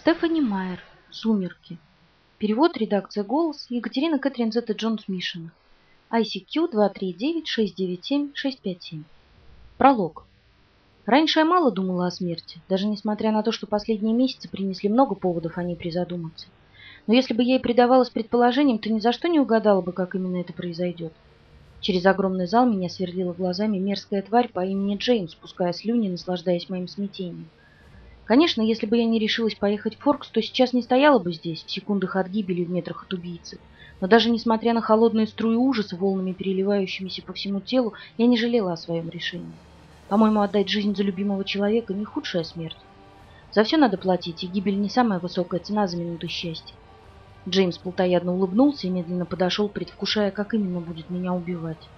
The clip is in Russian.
Стефани Майер. Сумерки. Перевод, редакция «Голос», Екатерина Кэтрин Зетта Джонс Мишина. ICQ 239-697-657. Пролог. Раньше я мало думала о смерти, даже несмотря на то, что последние месяцы принесли много поводов о ней призадуматься. Но если бы я и предавалась предположениям, то ни за что не угадала бы, как именно это произойдет. Через огромный зал меня сверлила глазами мерзкая тварь по имени Джеймс, спуская слюни, наслаждаясь моим смятением. Конечно, если бы я не решилась поехать в Форкс, то сейчас не стояла бы здесь, в секундах от гибели в метрах от убийцы. Но даже несмотря на холодные струи ужаса, волнами переливающимися по всему телу, я не жалела о своем решении. По-моему, отдать жизнь за любимого человека не худшая смерть. За все надо платить, и гибель не самая высокая цена за минуту счастья. Джеймс плотоядно улыбнулся и медленно подошел, предвкушая, как именно будет меня убивать.